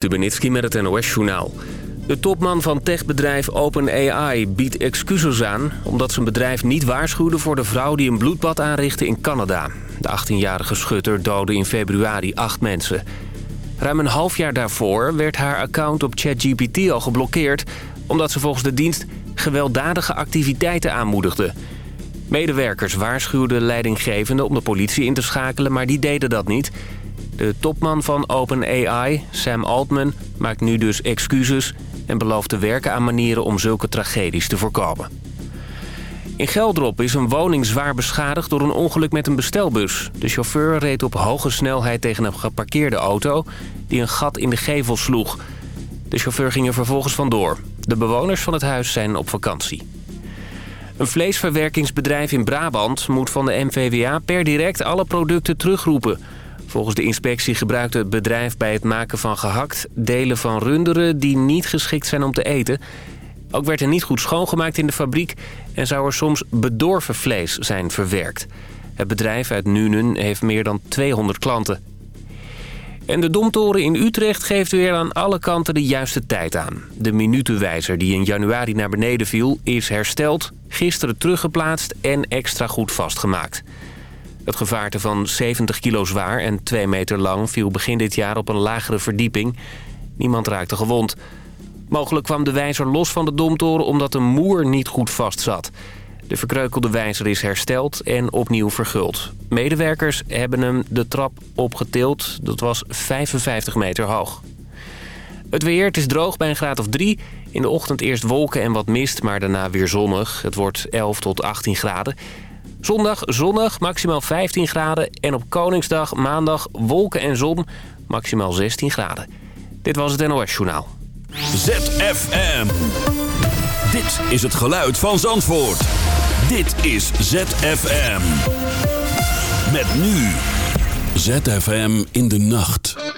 Stubenitski met het NOS-journaal. De topman van techbedrijf OpenAI biedt excuses aan... omdat zijn bedrijf niet waarschuwde voor de vrouw die een bloedbad aanrichtte in Canada. De 18-jarige schutter doodde in februari acht mensen. Ruim een half jaar daarvoor werd haar account op ChatGPT al geblokkeerd... omdat ze volgens de dienst gewelddadige activiteiten aanmoedigde. Medewerkers waarschuwden leidinggevenden om de politie in te schakelen... maar die deden dat niet... De topman van OpenAI, Sam Altman, maakt nu dus excuses... en belooft te werken aan manieren om zulke tragedies te voorkomen. In Geldrop is een woning zwaar beschadigd door een ongeluk met een bestelbus. De chauffeur reed op hoge snelheid tegen een geparkeerde auto... die een gat in de gevel sloeg. De chauffeur ging er vervolgens vandoor. De bewoners van het huis zijn op vakantie. Een vleesverwerkingsbedrijf in Brabant moet van de MVWA per direct alle producten terugroepen... Volgens de inspectie gebruikte het bedrijf bij het maken van gehakt... delen van runderen die niet geschikt zijn om te eten. Ook werd er niet goed schoongemaakt in de fabriek... en zou er soms bedorven vlees zijn verwerkt. Het bedrijf uit Nuenen heeft meer dan 200 klanten. En de Domtoren in Utrecht geeft weer aan alle kanten de juiste tijd aan. De minutenwijzer die in januari naar beneden viel is hersteld... gisteren teruggeplaatst en extra goed vastgemaakt. Het gevaarte van 70 kilo zwaar en 2 meter lang viel begin dit jaar op een lagere verdieping. Niemand raakte gewond. Mogelijk kwam de wijzer los van de domtoren omdat de moer niet goed vastzat. De verkreukelde wijzer is hersteld en opnieuw verguld. Medewerkers hebben hem de trap opgetild. Dat was 55 meter hoog. Het weer, het is droog bij een graad of 3. In de ochtend eerst wolken en wat mist, maar daarna weer zonnig. Het wordt 11 tot 18 graden. Zondag zonnig, maximaal 15 graden. En op Koningsdag, maandag, wolken en zon, maximaal 16 graden. Dit was het NOS Journaal. ZFM. Dit is het geluid van Zandvoort. Dit is ZFM. Met nu. ZFM in de nacht.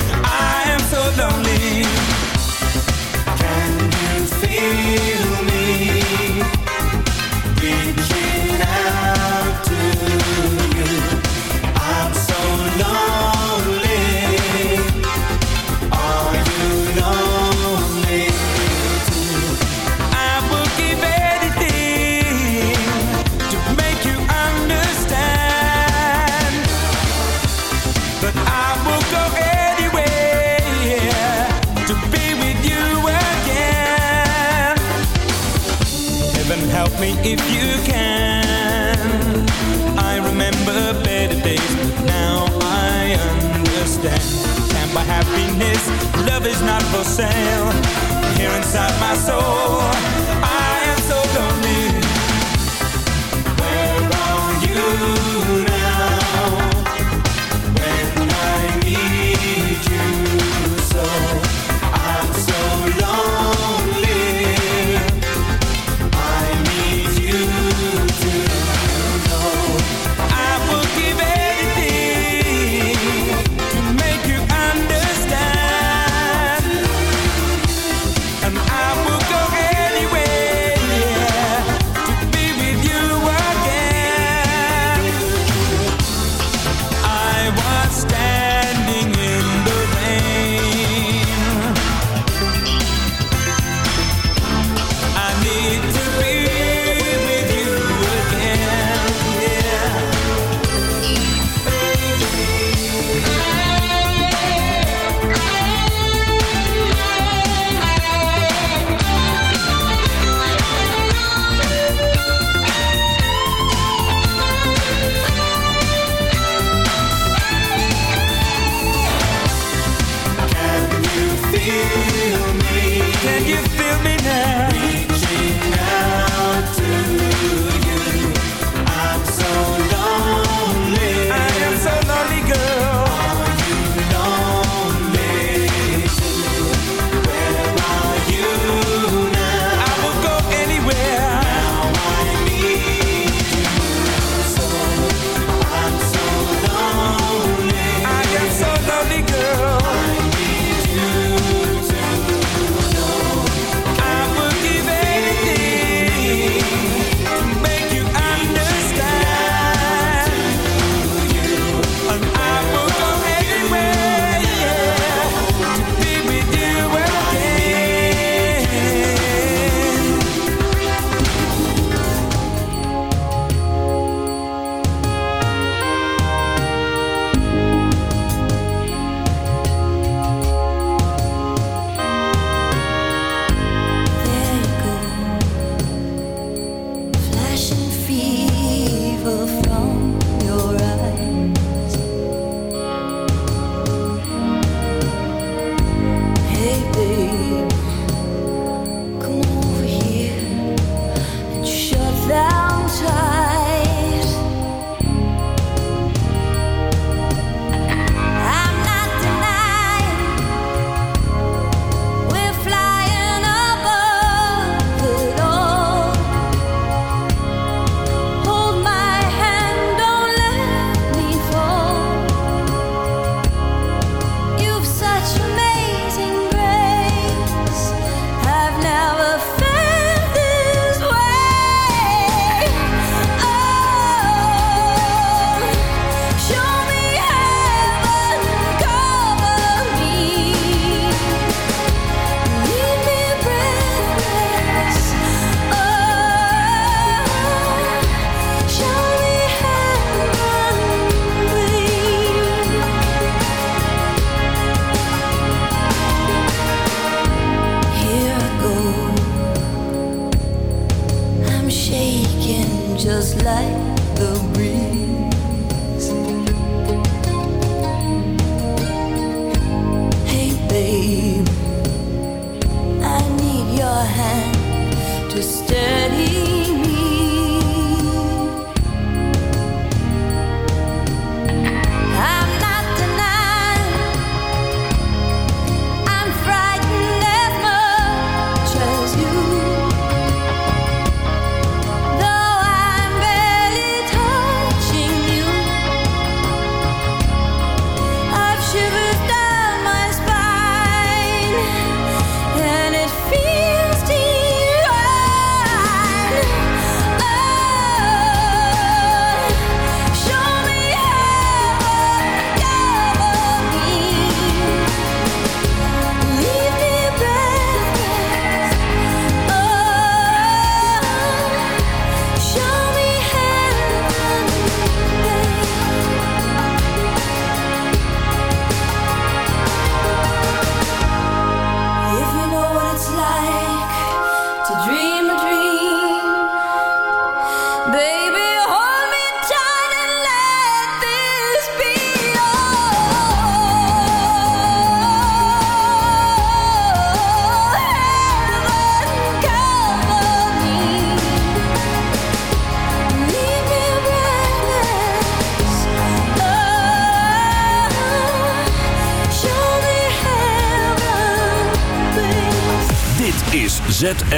I am so lonely. Can you feel Can't happiness, love is not for sale. Here inside my soul, I am so lonely. Where are you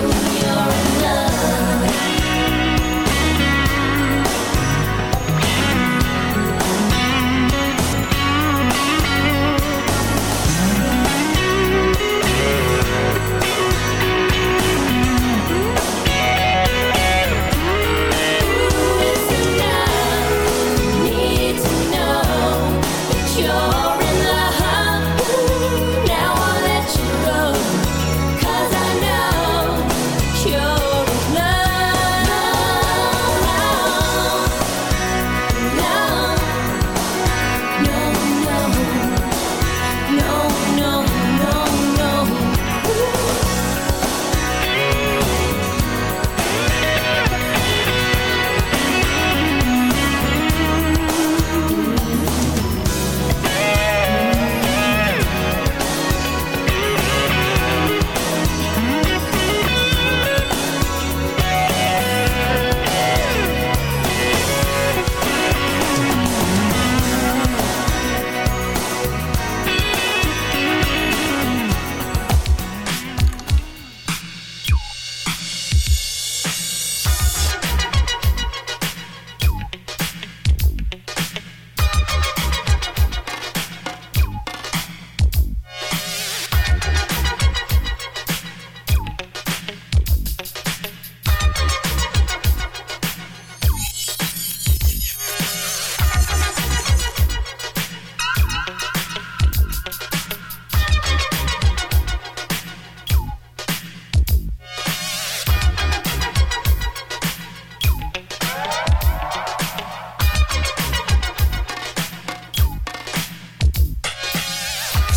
You're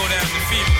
go down the fever,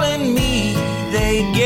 they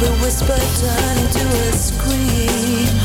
the whisper turned into a scream.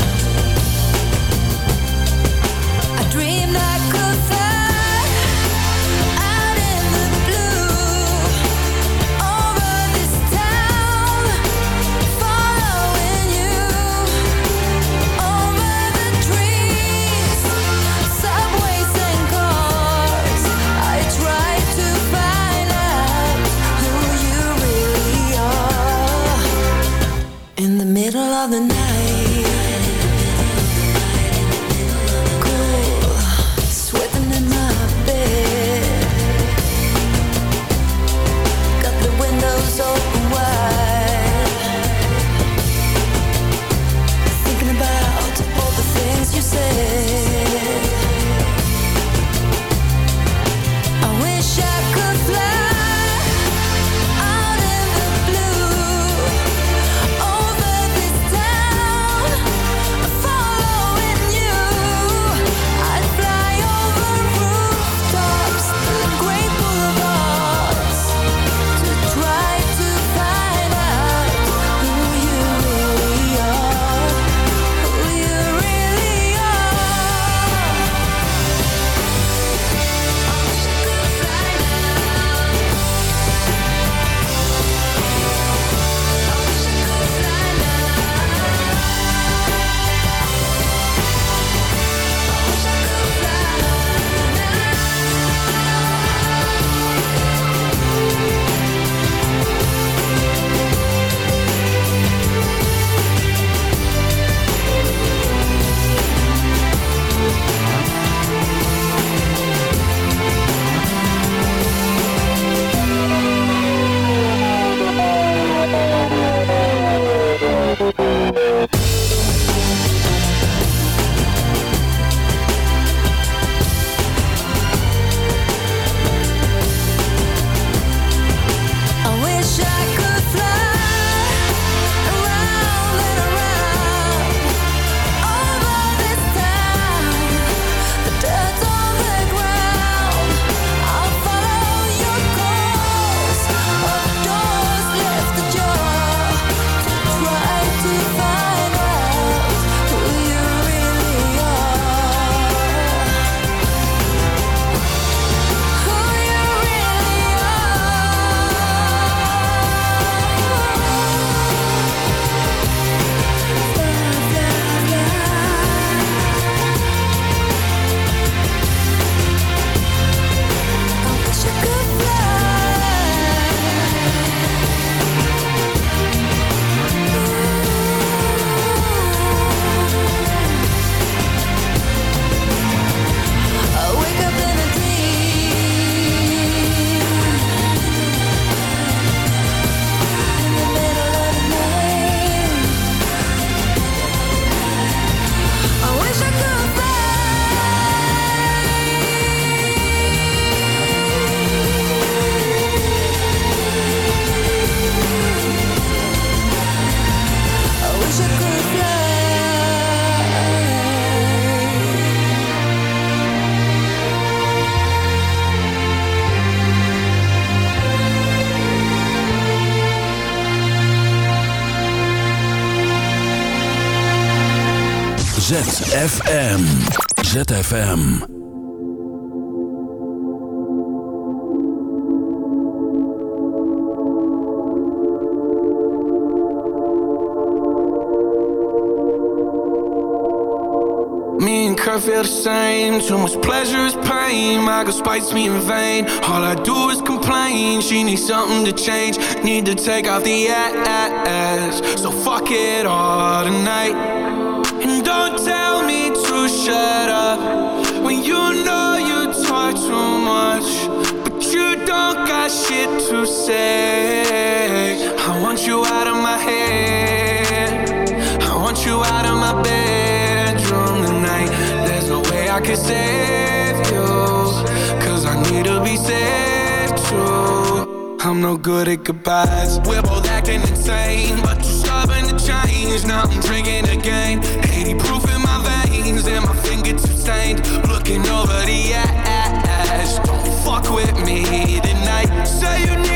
ZFM. ZFM. Me and Kurt feel the same. Too much pleasure is pain. My girl spites me in vain. All I do is complain. She needs something to change. Need to take off the ass. So fuck it all tonight don't tell me to shut up. When you know you talk too much But you don't got shit to say. I want you out of my head. I want you out of my bedroom tonight. There's no way I can save you Cause I need to be saved too. I'm no good at goodbyes. We're both acting insane But you're stubborn to change. Now I'm drinking again fingertips Looking over the ash Don't fuck with me tonight. Say you needed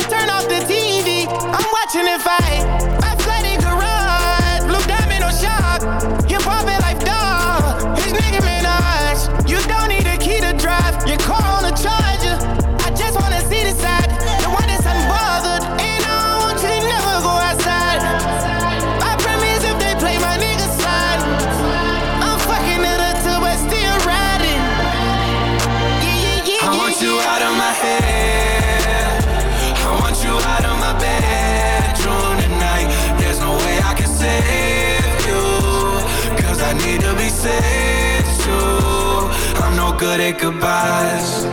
goodbyes.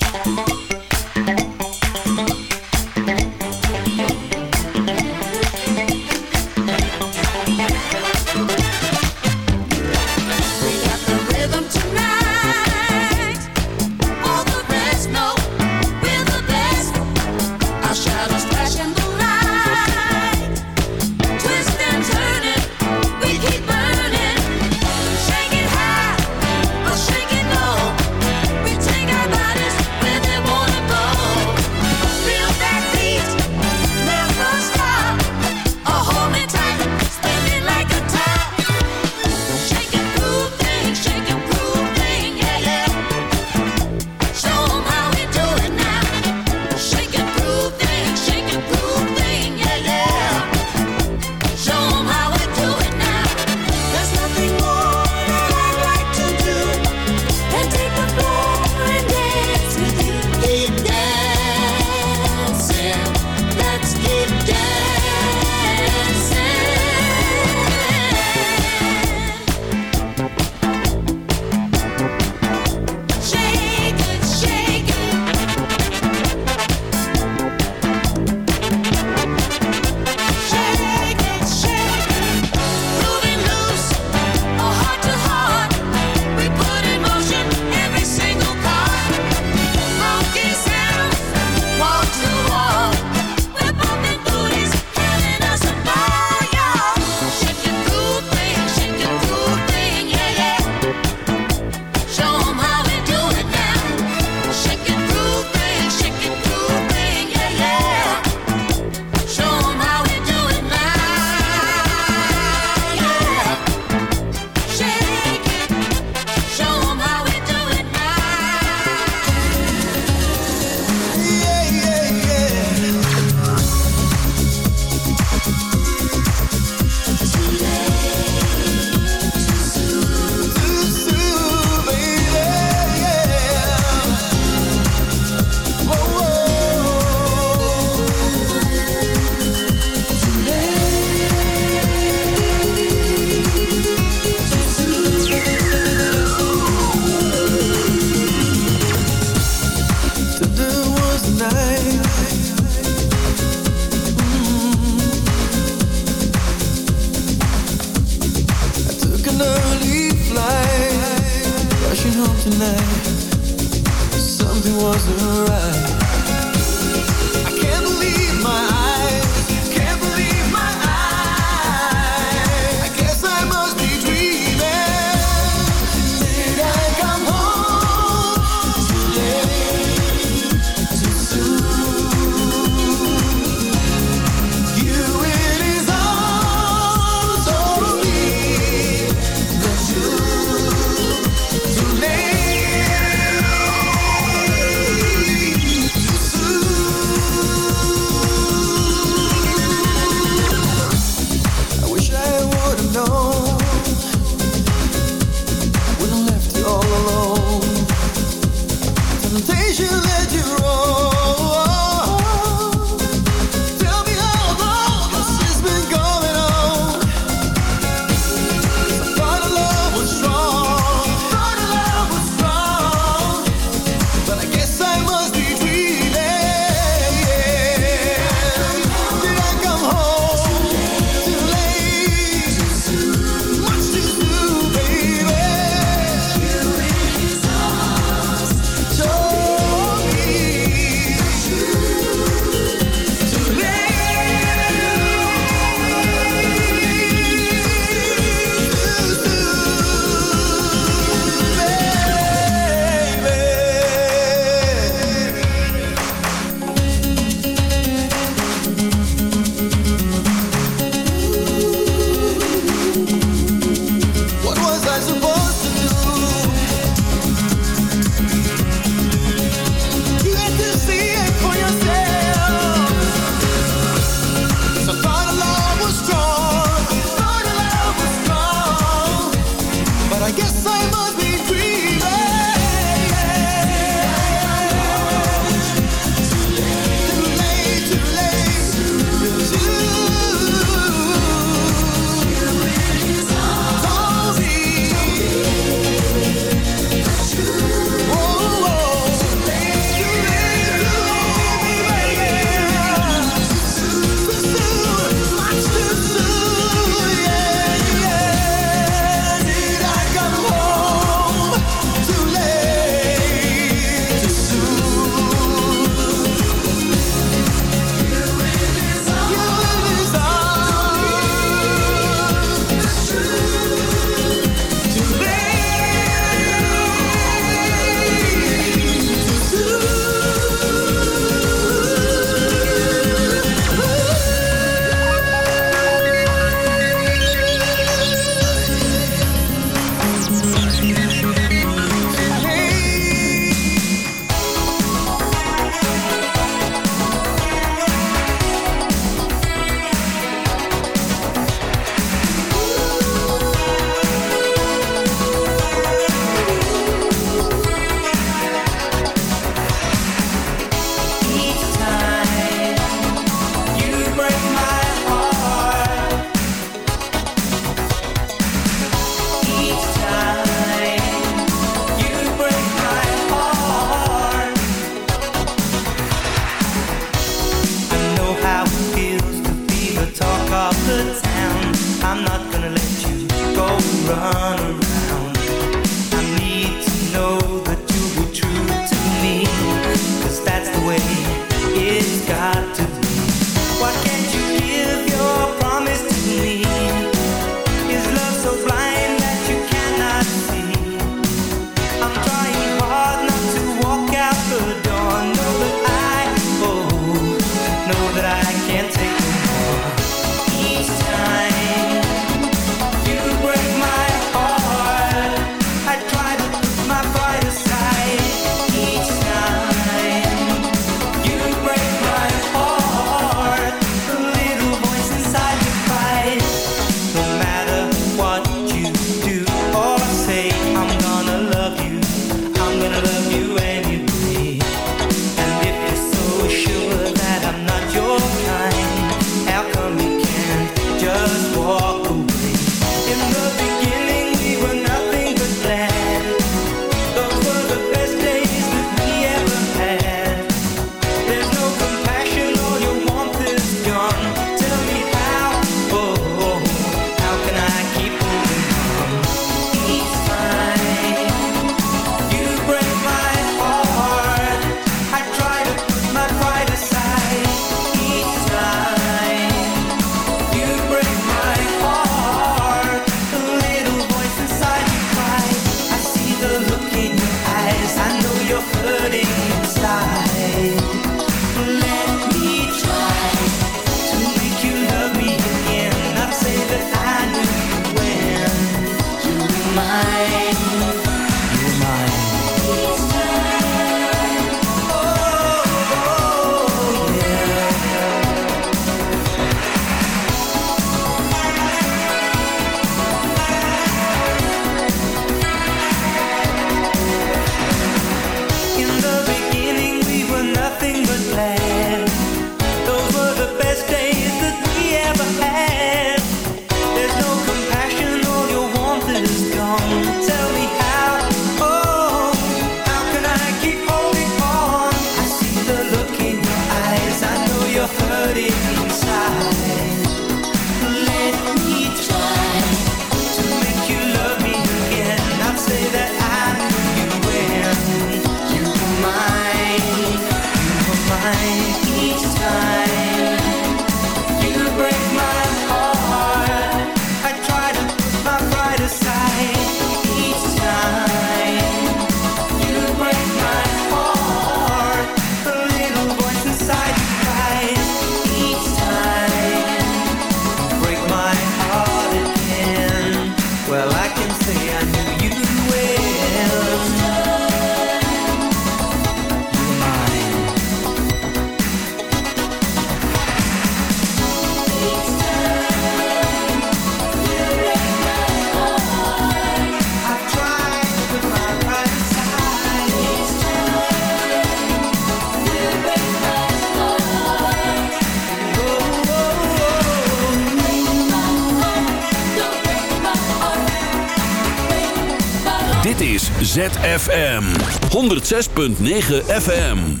ZFM 106.9 FM.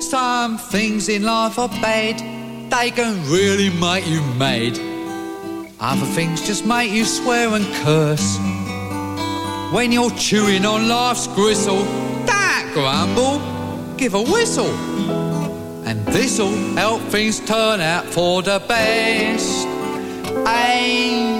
Some things in life are bad, they can really make you mad. Other things just make you swear and curse. When you're chewing on life's gristle, don't grumble, give a whistle. And this'll help things turn out for the best. And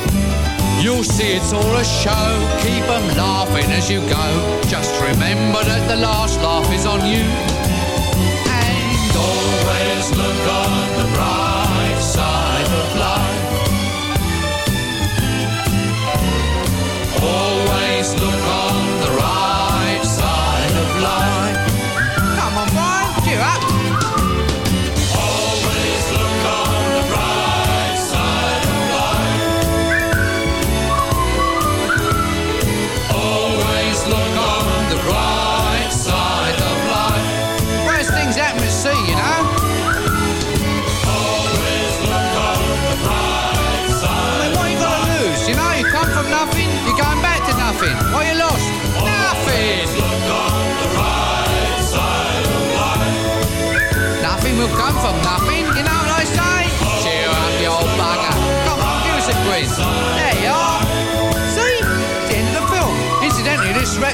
You'll see it's all a show, keep 'em laughing as you go. Just remember that the last laugh is on you. And always look on the bright side of life. Always look on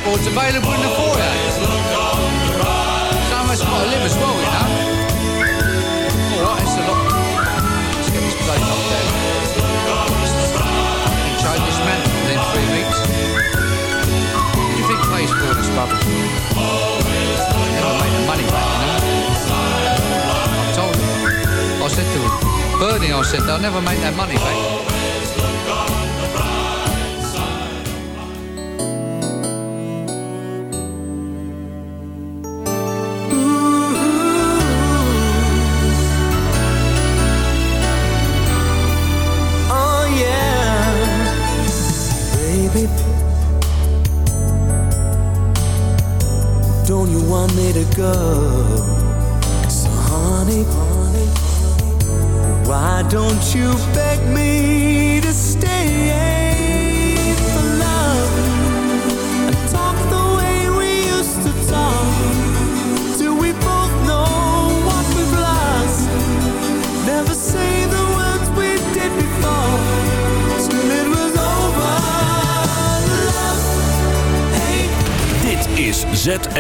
record's available in the foyer. Somewhere's got to live as well, you know. Alright, it's a lot. Let's get this place up there. You change this man within three weeks. What do you think pays for this rubbish? Never make the money back, you know. I told him. I said to him, Bernie, I said, they'll never make that money back.